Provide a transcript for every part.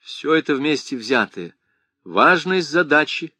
Все это вместе взятое, важность задачи,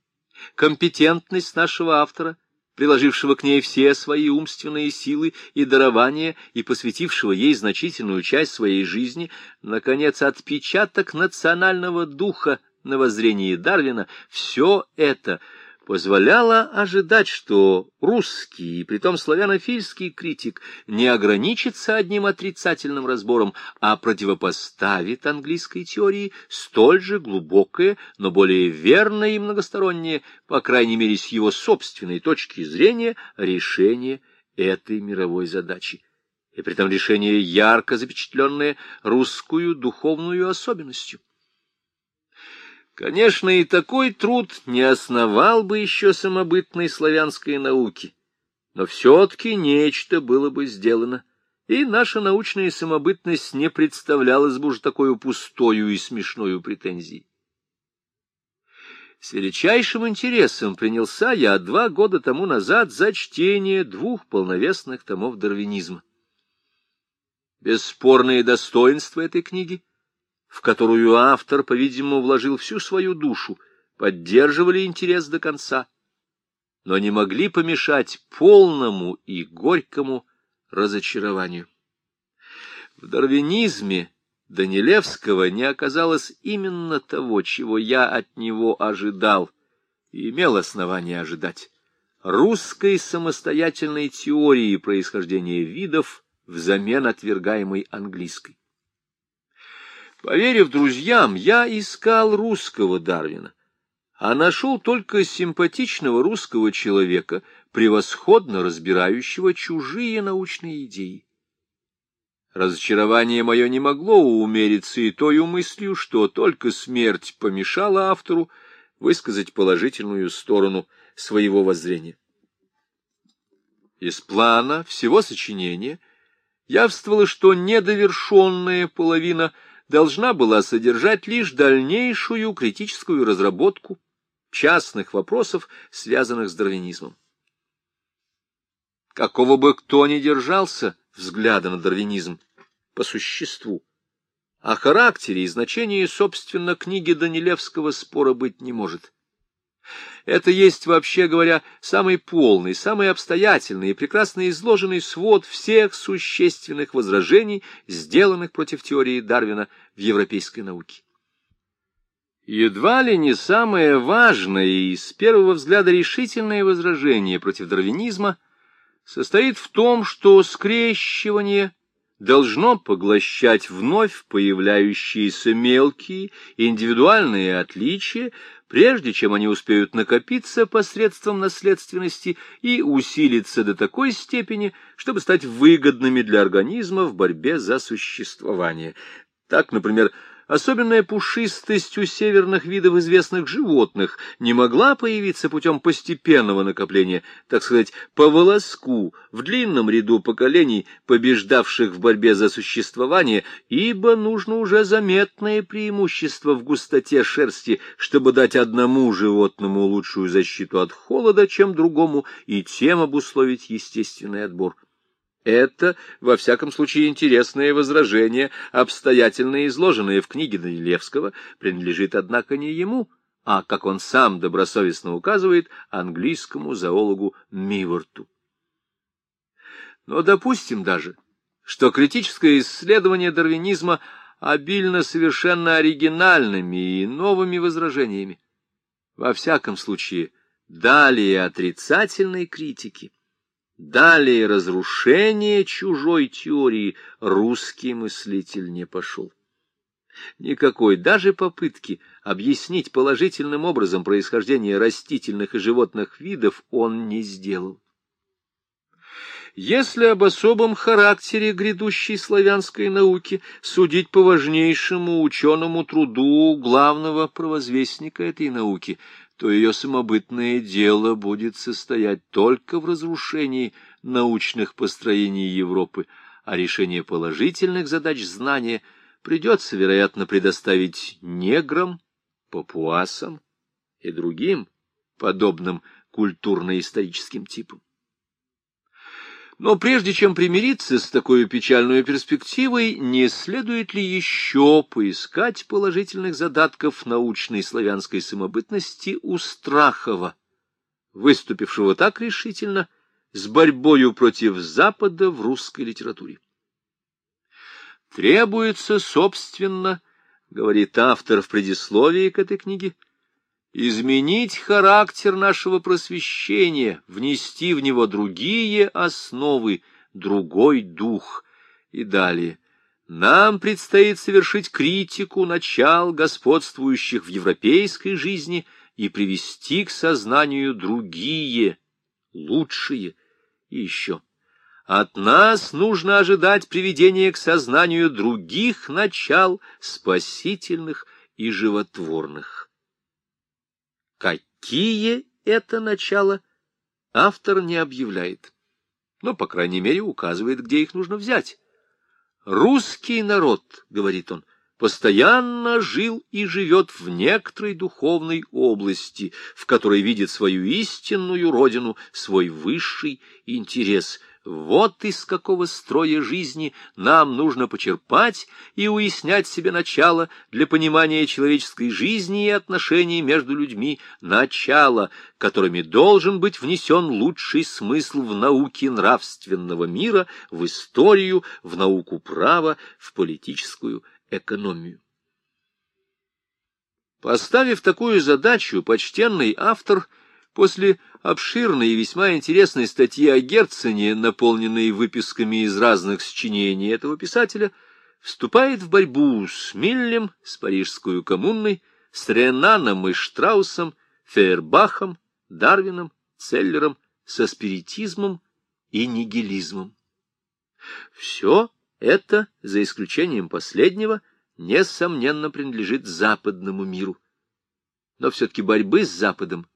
компетентность нашего автора, приложившего к ней все свои умственные силы и дарования и посвятившего ей значительную часть своей жизни, наконец, отпечаток национального духа на воззрении Дарвина, все это — позволяло ожидать, что русский, и притом славянофильский критик не ограничится одним отрицательным разбором, а противопоставит английской теории столь же глубокое, но более верное и многостороннее, по крайней мере с его собственной точки зрения, решение этой мировой задачи. И притом решение ярко запечатленное русскую духовную особенностью. Конечно, и такой труд не основал бы еще самобытной славянской науки, но все-таки нечто было бы сделано, и наша научная самобытность не представлялась бы уже такой пустою и смешною претензией. С величайшим интересом принялся я два года тому назад за чтение двух полновесных томов дарвинизма. Бесспорные достоинства этой книги — в которую автор, по-видимому, вложил всю свою душу, поддерживали интерес до конца, но не могли помешать полному и горькому разочарованию. В дарвинизме Данилевского не оказалось именно того, чего я от него ожидал и имел основание ожидать. Русской самостоятельной теории происхождения видов взамен отвергаемой английской. Поверив друзьям, я искал русского Дарвина, а нашел только симпатичного русского человека, превосходно разбирающего чужие научные идеи. Разочарование мое не могло умериться и той мыслью, что только смерть помешала автору высказать положительную сторону своего воззрения. Из плана всего сочинения явствовало, что недовершенная половина — должна была содержать лишь дальнейшую критическую разработку частных вопросов, связанных с дарвинизмом. Какого бы кто ни держался взгляда на дарвинизм по существу, о характере и значении, собственно, книги Данилевского спора быть не может. Это есть, вообще говоря, самый полный, самый обстоятельный и прекрасно изложенный свод всех существенных возражений, сделанных против теории Дарвина в европейской науке. Едва ли не самое важное и с первого взгляда решительное возражение против дарвинизма состоит в том, что скрещивание должно поглощать вновь появляющиеся мелкие индивидуальные отличия, прежде чем они успеют накопиться посредством наследственности и усилиться до такой степени, чтобы стать выгодными для организма в борьбе за существование. Так, например, Особенная пушистость у северных видов известных животных не могла появиться путем постепенного накопления, так сказать, по волоску, в длинном ряду поколений, побеждавших в борьбе за существование, ибо нужно уже заметное преимущество в густоте шерсти, чтобы дать одному животному лучшую защиту от холода, чем другому, и тем обусловить естественный отбор. Это, во всяком случае, интересное возражение, обстоятельно изложенное в книге Данилевского, принадлежит, однако, не ему, а, как он сам добросовестно указывает, английскому зоологу Миворту. Но допустим даже, что критическое исследование дарвинизма обильно совершенно оригинальными и новыми возражениями. Во всяком случае, далее отрицательной критики — Далее разрушение чужой теории русский мыслитель не пошел. Никакой даже попытки объяснить положительным образом происхождение растительных и животных видов он не сделал. Если об особом характере грядущей славянской науки судить по важнейшему ученому труду главного провозвестника этой науки, то ее самобытное дело будет состоять только в разрушении научных построений Европы, а решение положительных задач знания придется, вероятно, предоставить неграм, папуасам и другим подобным культурно-историческим типам. Но прежде чем примириться с такой печальной перспективой, не следует ли еще поискать положительных задатков научной славянской самобытности у Страхова, выступившего так решительно с борьбою против Запада в русской литературе? Требуется, собственно, говорит автор в предисловии к этой книге, изменить характер нашего просвещения, внести в него другие основы, другой дух. И далее. Нам предстоит совершить критику начал, господствующих в европейской жизни, и привести к сознанию другие, лучшие, и еще. От нас нужно ожидать приведения к сознанию других начал, спасительных и животворных. Какие это начала, автор не объявляет, но, по крайней мере, указывает, где их нужно взять. «Русский народ», — говорит он, — постоянно жил и живет в некоторой духовной области, в которой видит свою истинную родину, свой высший интерес — вот из какого строя жизни нам нужно почерпать и уяснять себе начало для понимания человеческой жизни и отношений между людьми, начало, которыми должен быть внесен лучший смысл в науке нравственного мира, в историю, в науку права, в политическую экономию. Поставив такую задачу, почтенный автор после обширной и весьма интересной статьи о Герцене, наполненной выписками из разных сочинений этого писателя, вступает в борьбу с Миллем, с Парижскую коммуной, с Ренаном и Штраусом, Фейербахом, Дарвином, Целлером, со спиритизмом и нигилизмом. Все это, за исключением последнего, несомненно принадлежит западному миру. Но все-таки борьбы с Западом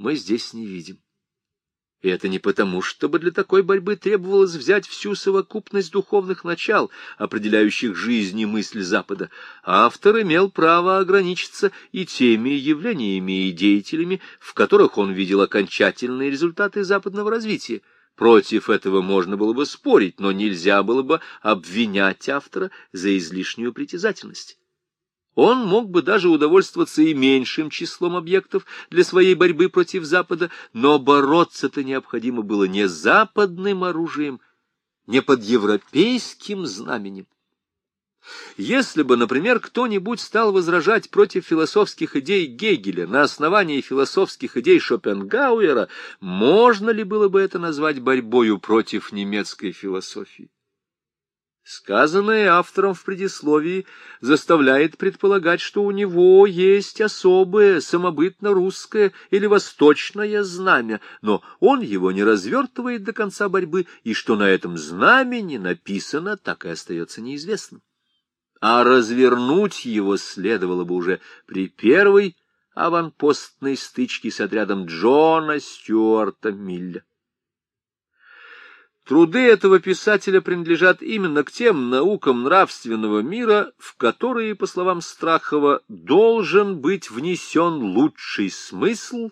мы здесь не видим. И это не потому, чтобы для такой борьбы требовалось взять всю совокупность духовных начал, определяющих жизнь и мысль Запада. Автор имел право ограничиться и теми явлениями и деятелями, в которых он видел окончательные результаты западного развития. Против этого можно было бы спорить, но нельзя было бы обвинять автора за излишнюю притязательность. Он мог бы даже удовольствоваться и меньшим числом объектов для своей борьбы против Запада, но бороться-то необходимо было не западным оружием, не под европейским знаменем. Если бы, например, кто-нибудь стал возражать против философских идей Гегеля на основании философских идей Шопенгауэра, можно ли было бы это назвать борьбою против немецкой философии? Сказанное автором в предисловии заставляет предполагать, что у него есть особое самобытно-русское или восточное знамя, но он его не развертывает до конца борьбы, и что на этом знамени написано, так и остается неизвестным. А развернуть его следовало бы уже при первой аванпостной стычке с отрядом Джона Стюарта Милля. Труды этого писателя принадлежат именно к тем наукам нравственного мира, в которые, по словам Страхова, должен быть внесен лучший смысл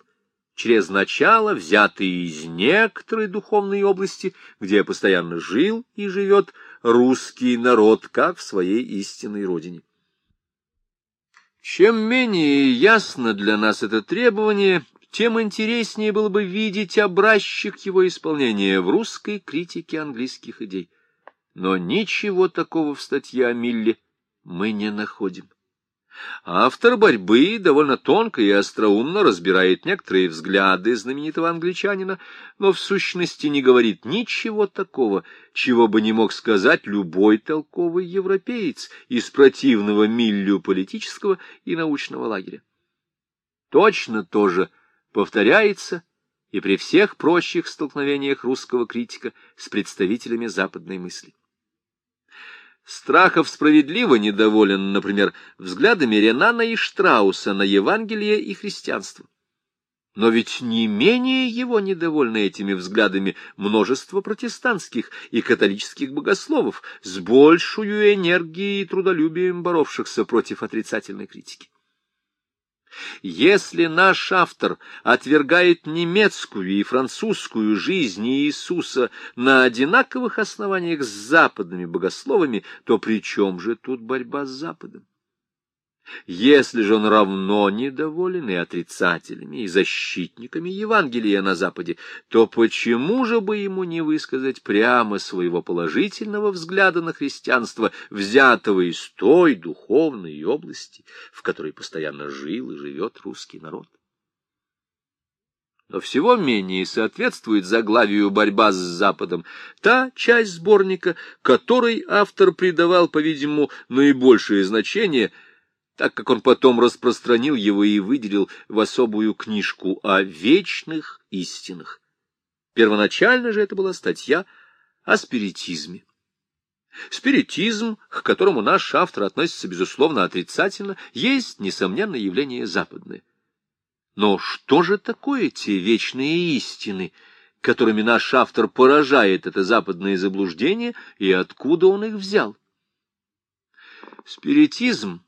через начало, взятый из некоторой духовной области, где постоянно жил и живет русский народ, как в своей истинной родине. Чем менее ясно для нас это требование, тем интереснее было бы видеть образчик его исполнения в русской критике английских идей. Но ничего такого в статье о Милле мы не находим. Автор борьбы довольно тонко и остроумно разбирает некоторые взгляды знаменитого англичанина, но в сущности не говорит ничего такого, чего бы не мог сказать любой толковый европеец из противного Миллю политического и научного лагеря. Точно то же повторяется и при всех прочих столкновениях русского критика с представителями западной мысли. Страхов справедливо недоволен, например, взглядами Ренана и Штрауса на Евангелие и христианство. Но ведь не менее его недовольны этими взглядами множество протестантских и католических богословов с большую энергией и трудолюбием боровшихся против отрицательной критики. Если наш автор отвергает немецкую и французскую жизнь Иисуса на одинаковых основаниях с западными богословами, то при чем же тут борьба с Западом? Если же он равно недоволен и отрицателями, и защитниками Евангелия на Западе, то почему же бы ему не высказать прямо своего положительного взгляда на христианство, взятого из той духовной области, в которой постоянно жил и живет русский народ? но всего менее соответствует заглавию «Борьба с Западом» та часть сборника, которой автор придавал, по-видимому, наибольшее значение – так как он потом распространил его и выделил в особую книжку о вечных истинах. Первоначально же это была статья о спиритизме. Спиритизм, к которому наш автор относится, безусловно, отрицательно, есть, несомненно, явление западное. Но что же такое те вечные истины, которыми наш автор поражает это западное заблуждение, и откуда он их взял? Спиритизм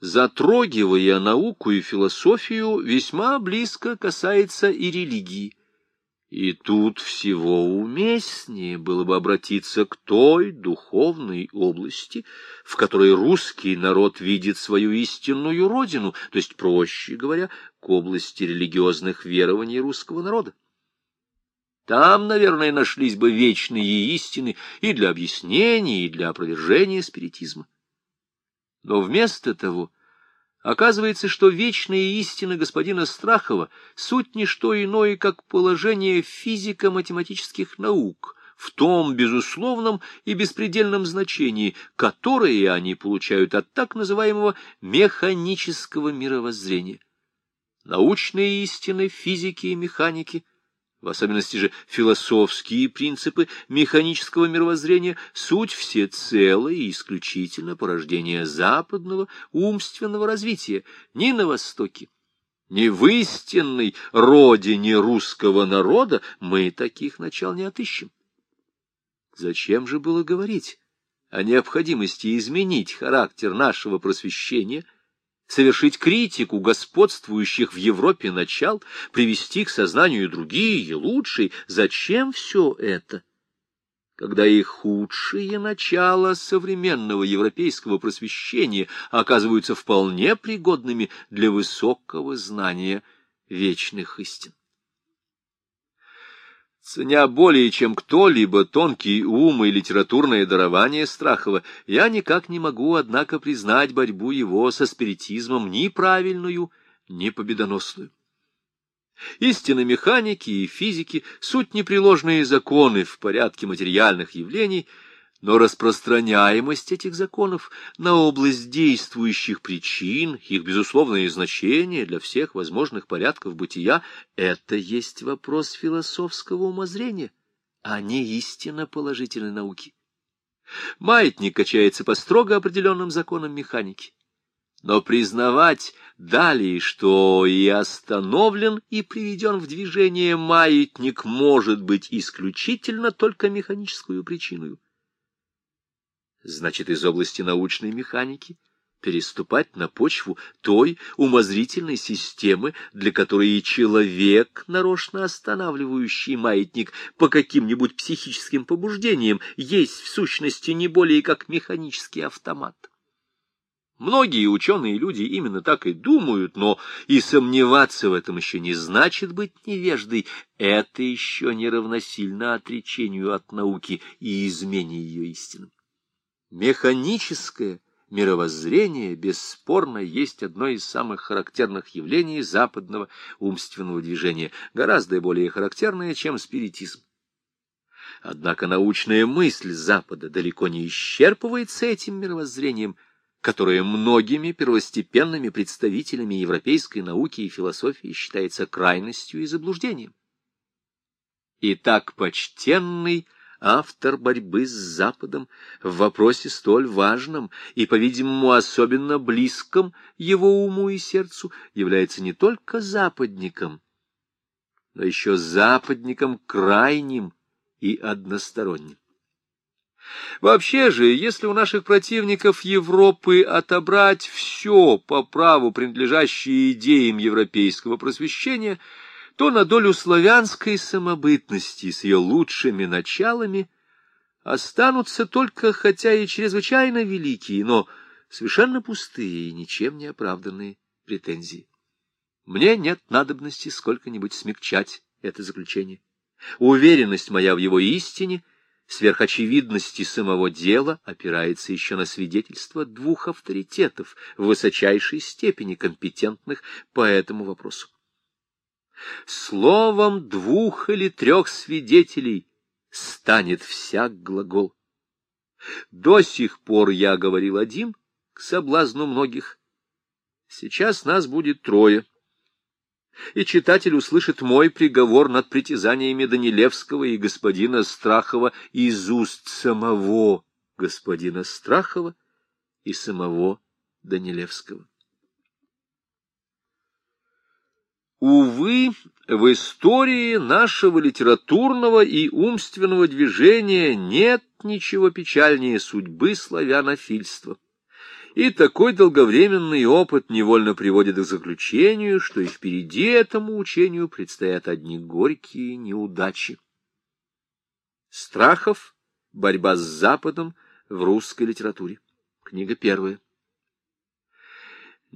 затрогивая науку и философию, весьма близко касается и религии. И тут всего уместнее было бы обратиться к той духовной области, в которой русский народ видит свою истинную родину, то есть, проще говоря, к области религиозных верований русского народа. Там, наверное, нашлись бы вечные истины и для объяснения, и для опровержения спиритизма. Но вместо того оказывается, что вечные истины господина Страхова суть не что иное, как положение физико-математических наук в том безусловном и беспредельном значении, которое они получают от так называемого механического мировоззрения. Научные истины физики и механики — в особенности же философские принципы механического мировоззрения, суть всецело и исключительно порождение западного умственного развития ни на Востоке, ни в истинной родине русского народа мы таких начал не отыщем. Зачем же было говорить о необходимости изменить характер нашего просвещения – совершить критику господствующих в Европе начал, привести к сознанию другие, лучшие. Зачем все это? Когда и худшие начала современного европейского просвещения оказываются вполне пригодными для высокого знания вечных истин. Ценя более чем кто-либо тонкий ум и литературное дарование Страхова, я никак не могу, однако, признать борьбу его со спиритизмом ни правильную, ни победоносную. Истины механики и физики — суть непреложные законы в порядке материальных явлений — но распространяемость этих законов на область действующих причин, их безусловное значение для всех возможных порядков бытия — это есть вопрос философского умозрения, а не истинно положительной науки. Маятник качается по строго определенным законам механики. Но признавать далее, что и остановлен, и приведен в движение маятник может быть исключительно только механическую причиной значит, из области научной механики, переступать на почву той умозрительной системы, для которой и человек, нарочно останавливающий маятник по каким-нибудь психическим побуждениям, есть в сущности не более как механический автомат. Многие ученые люди именно так и думают, но и сомневаться в этом еще не значит быть невеждой. Это еще не равносильно отречению от науки и измене ее истинам. Механическое мировоззрение, бесспорно, есть одно из самых характерных явлений западного умственного движения, гораздо более характерное, чем спиритизм. Однако научная мысль Запада далеко не исчерпывается этим мировоззрением, которое многими первостепенными представителями европейской науки и философии считается крайностью и заблуждением. Итак, почтенный автор борьбы с Западом в вопросе столь важном и, по-видимому, особенно близком его уму и сердцу, является не только западником, но еще западником крайним и односторонним. Вообще же, если у наших противников Европы отобрать все по праву принадлежащее идеям европейского просвещения, то на долю славянской самобытности с ее лучшими началами останутся только, хотя и чрезвычайно великие, но совершенно пустые и ничем не оправданные претензии. Мне нет надобности сколько-нибудь смягчать это заключение. Уверенность моя в его истине — сверхочевидности самого дела опирается еще на свидетельство двух авторитетов, в высочайшей степени компетентных по этому вопросу. Словом двух или трех свидетелей станет всяк глагол. До сих пор я говорил один, к соблазну многих. Сейчас нас будет трое и читатель услышит мой приговор над притязаниями Данилевского и господина Страхова из уст самого господина Страхова и самого Данилевского. Увы, в истории нашего литературного и умственного движения нет ничего печальнее судьбы славянофильства. И такой долговременный опыт невольно приводит к заключению, что и впереди этому учению предстоят одни горькие неудачи. Страхов. Борьба с Западом в русской литературе. Книга первая.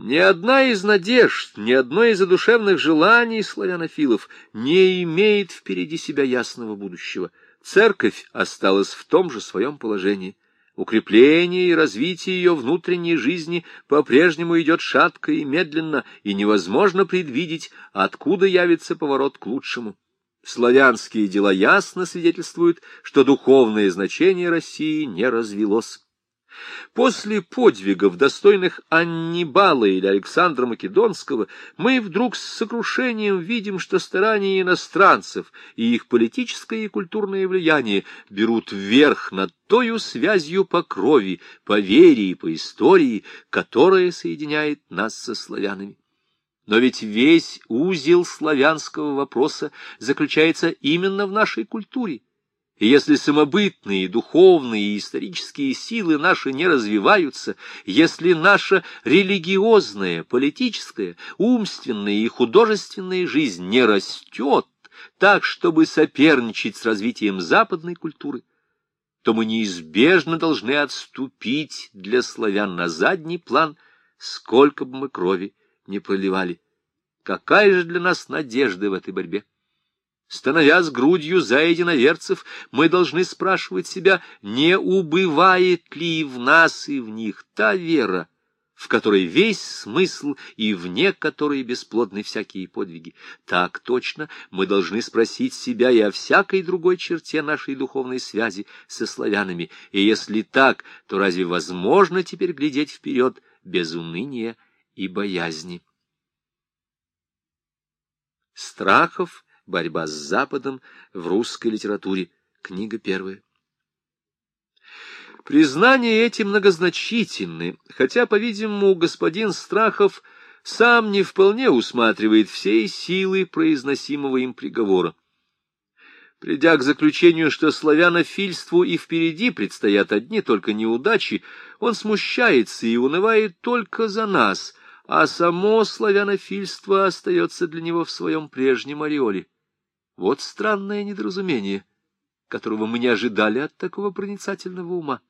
Ни одна из надежд, ни одно из задушевных желаний славянофилов не имеет впереди себя ясного будущего. Церковь осталась в том же своем положении. Укрепление и развитие ее внутренней жизни по-прежнему идет шатко и медленно, и невозможно предвидеть, откуда явится поворот к лучшему. Славянские дела ясно свидетельствуют, что духовное значение России не развелось. После подвигов, достойных Аннибала или Александра Македонского, мы вдруг с сокрушением видим, что старания иностранцев и их политическое и культурное влияние берут верх над тою связью по крови, по вере и по истории, которая соединяет нас со славянами. Но ведь весь узел славянского вопроса заключается именно в нашей культуре. И если самобытные, духовные и исторические силы наши не развиваются, если наша религиозная, политическая, умственная и художественная жизнь не растет так, чтобы соперничать с развитием западной культуры, то мы неизбежно должны отступить для славян на задний план, сколько бы мы крови не проливали. Какая же для нас надежда в этой борьбе? Становясь грудью за единоверцев, мы должны спрашивать себя, не убывает ли в нас и в них та вера, в которой весь смысл и вне которой бесплодны всякие подвиги. Так точно мы должны спросить себя и о всякой другой черте нашей духовной связи со славянами. И если так, то разве возможно теперь глядеть вперед без уныния и боязни? Страхов — Борьба с Западом в русской литературе. Книга первая. Признания эти многозначительны, хотя, по-видимому, господин Страхов сам не вполне усматривает всей силы произносимого им приговора. Придя к заключению, что славянофильству и впереди предстоят одни только неудачи, он смущается и унывает только за нас, а само славянофильство остается для него в своем прежнем ореоле. Вот странное недоразумение, которого мы не ожидали от такого проницательного ума.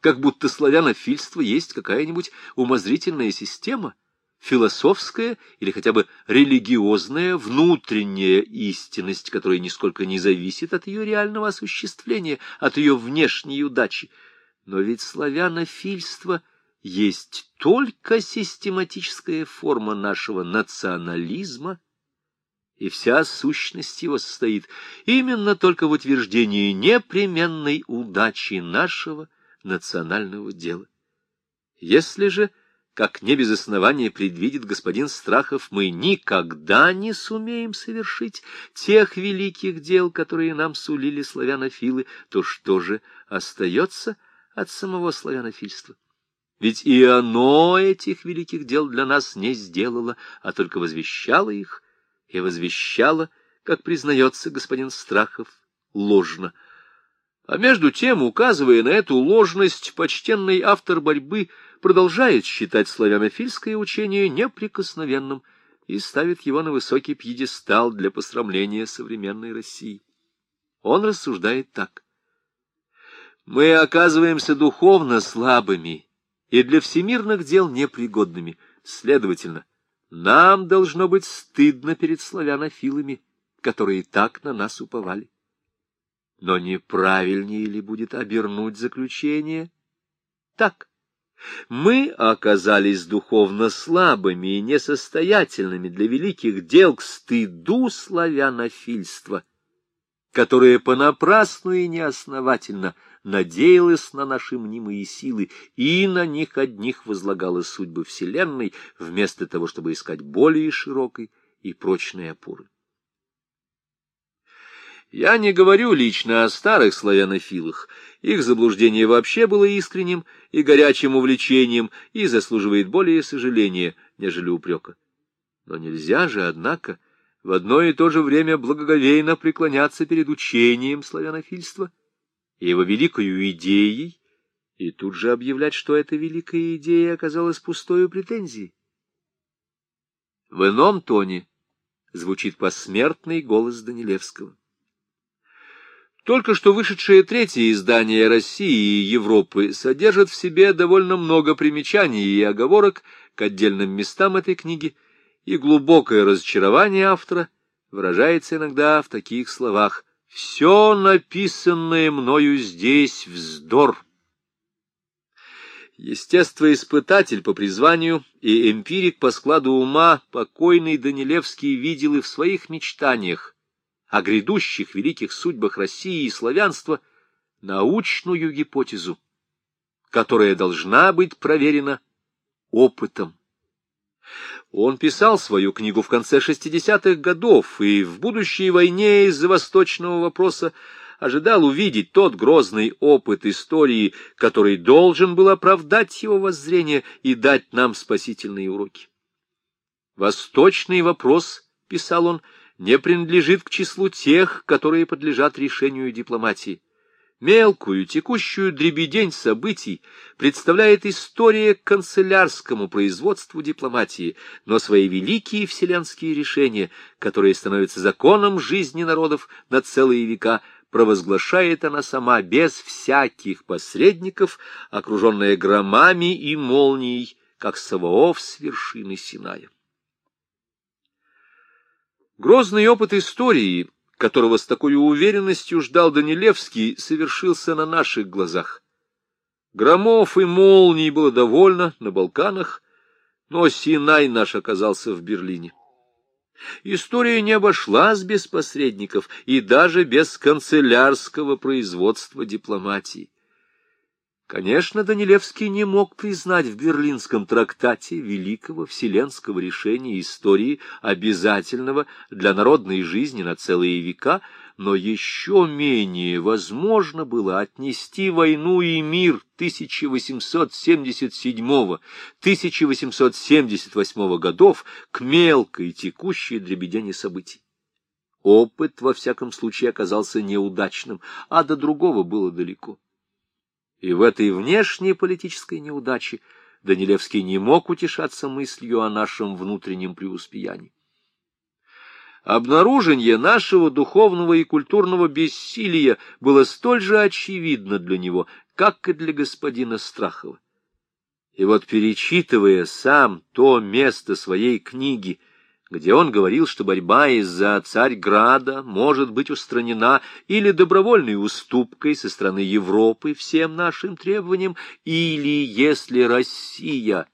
Как будто славянофильство есть какая-нибудь умозрительная система, философская или хотя бы религиозная внутренняя истинность, которая нисколько не зависит от ее реального осуществления, от ее внешней удачи. Но ведь славянофильство есть только систематическая форма нашего национализма, и вся сущность его состоит именно только в утверждении непременной удачи нашего национального дела. Если же, как не без основания предвидит господин Страхов, мы никогда не сумеем совершить тех великих дел, которые нам сулили славянофилы, то что же остается от самого славянофильства? Ведь и оно этих великих дел для нас не сделало, а только возвещало их — и возвещала, как признается господин Страхов, ложно. А между тем, указывая на эту ложность, почтенный автор борьбы продолжает считать славянофильское учение неприкосновенным и ставит его на высокий пьедестал для посрамления современной России. Он рассуждает так. Мы оказываемся духовно слабыми и для всемирных дел непригодными. Следовательно, нам должно быть стыдно перед славянофилами, которые так на нас уповали. Но неправильнее ли будет обернуть заключение? Так. Мы оказались духовно слабыми и несостоятельными для великих дел к стыду славянофильства, которое понапрасну и неосновательно надеялось на наши мнимые силы и на них одних возлагала судьбы Вселенной, вместо того, чтобы искать более широкой и прочной опоры. Я не говорю лично о старых славянофилах. Их заблуждение вообще было искренним и горячим увлечением и заслуживает более сожаления, нежели упрека. Но нельзя же, однако, в одно и то же время благоговейно преклоняться перед учением славянофильства и его великою идеей, и тут же объявлять, что эта великая идея оказалась пустой претензией. В ином тоне звучит посмертный голос Данилевского. Только что вышедшее третье издание России и Европы содержит в себе довольно много примечаний и оговорок к отдельным местам этой книги, и глубокое разочарование автора выражается иногда в таких словах «Все написанное мною здесь вздор». Естествоиспытатель по призванию и эмпирик по складу ума покойный Данилевский видел и в своих мечтаниях о грядущих великих судьбах России и славянства научную гипотезу, которая должна быть проверена опытом. Он писал свою книгу в конце 60-х годов и в будущей войне из-за восточного вопроса ожидал увидеть тот грозный опыт истории, который должен был оправдать его воззрение и дать нам спасительные уроки. «Восточный вопрос», — писал он, — не принадлежит к числу тех, которые подлежат решению дипломатии. Мелкую, текущую дребедень событий представляет история канцелярскому производству дипломатии, но свои великие вселенские решения, которые становятся законом жизни народов на целые века, провозглашает она сама без всяких посредников, окруженная громами и молнией, как Саваоф с вершины Синая. Грозный опыт истории, которого с такой уверенностью ждал Данилевский, совершился на наших глазах. Громов и молний было довольно на Балканах, но Синай наш оказался в Берлине. История не обошлась без посредников и даже без канцелярского производства дипломатии. Конечно, Данилевский не мог признать в Берлинском трактате великого вселенского решения истории, обязательного для народной жизни на целые века, но еще менее возможно было отнести войну и мир 1877-1878 годов к мелкой текущей дребедени событий. Опыт, во всяком случае, оказался неудачным, а до другого было далеко. И в этой внешней политической неудаче Данилевский не мог утешаться мыслью о нашем внутреннем преуспеянии. Обнаружение нашего духовного и культурного бессилия было столь же очевидно для него, как и для господина Страхова. И вот, перечитывая сам то место своей книги, где он говорил, что борьба из-за Царьграда может быть устранена или добровольной уступкой со стороны Европы всем нашим требованиям, или если Россия,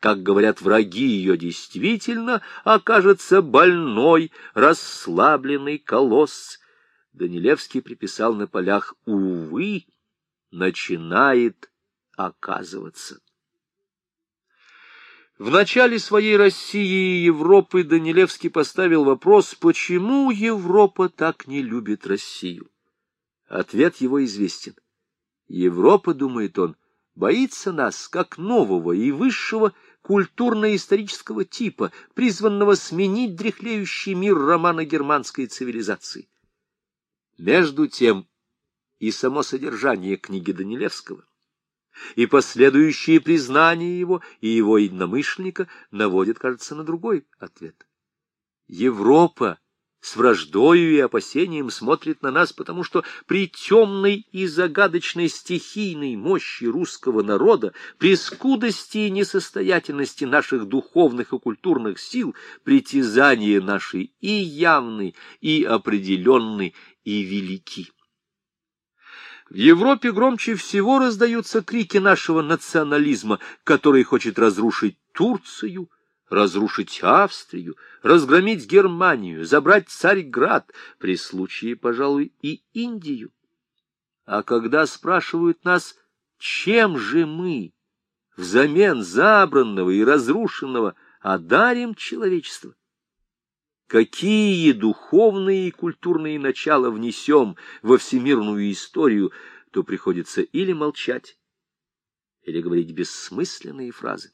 как говорят враги ее, действительно окажется больной, расслабленный колосс, Данилевский приписал на полях «увы», начинает оказываться. В начале своей России и Европы Данилевский поставил вопрос, почему Европа так не любит Россию. Ответ его известен. Европа, думает он, боится нас как нового и высшего культурно-исторического типа, призванного сменить дряхлеющий мир романо-германской цивилизации. Между тем и само содержание книги Данилевского, и последующие признания его и его единомышленника наводят, кажется, на другой ответ. Европа с враждою и опасением смотрит на нас, потому что при темной и загадочной стихийной мощи русского народа, при скудости и несостоятельности наших духовных и культурных сил, притязания наши и явны, и определенны, и велики. В Европе громче всего раздаются крики нашего национализма, который хочет разрушить Турцию, разрушить Австрию, разгромить Германию, забрать Царьград, при случае, пожалуй, и Индию. А когда спрашивают нас, чем же мы взамен забранного и разрушенного одарим человечество, какие духовные и культурные начала внесем во всемирную историю, то приходится или молчать, или говорить бессмысленные фразы.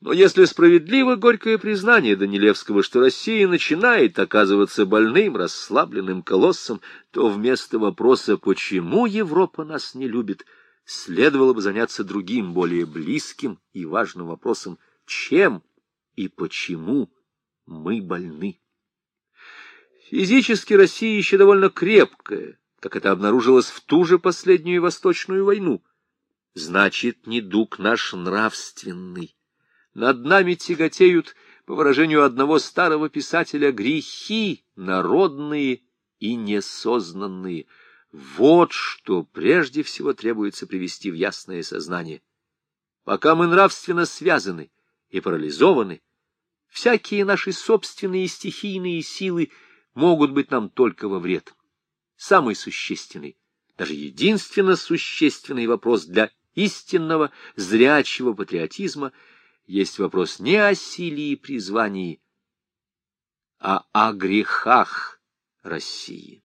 Но если справедливо горькое признание Данилевского, что Россия начинает оказываться больным, расслабленным колоссом, то вместо вопроса «почему Европа нас не любит?» следовало бы заняться другим, более близким и важным вопросом «чем и почему мы больны?» Физически Россия еще довольно крепкая, как это обнаружилось в ту же последнюю Восточную войну. Значит, недуг наш нравственный над нами тяготеют, по выражению одного старого писателя, грехи народные и несознанные. Вот что прежде всего требуется привести в ясное сознание. Пока мы нравственно связаны и парализованы, всякие наши собственные стихийные силы могут быть нам только во вред. Самый существенный, даже единственно существенный вопрос для истинного зрячего патриотизма — есть вопрос не о силе и призвании, а о грехах России.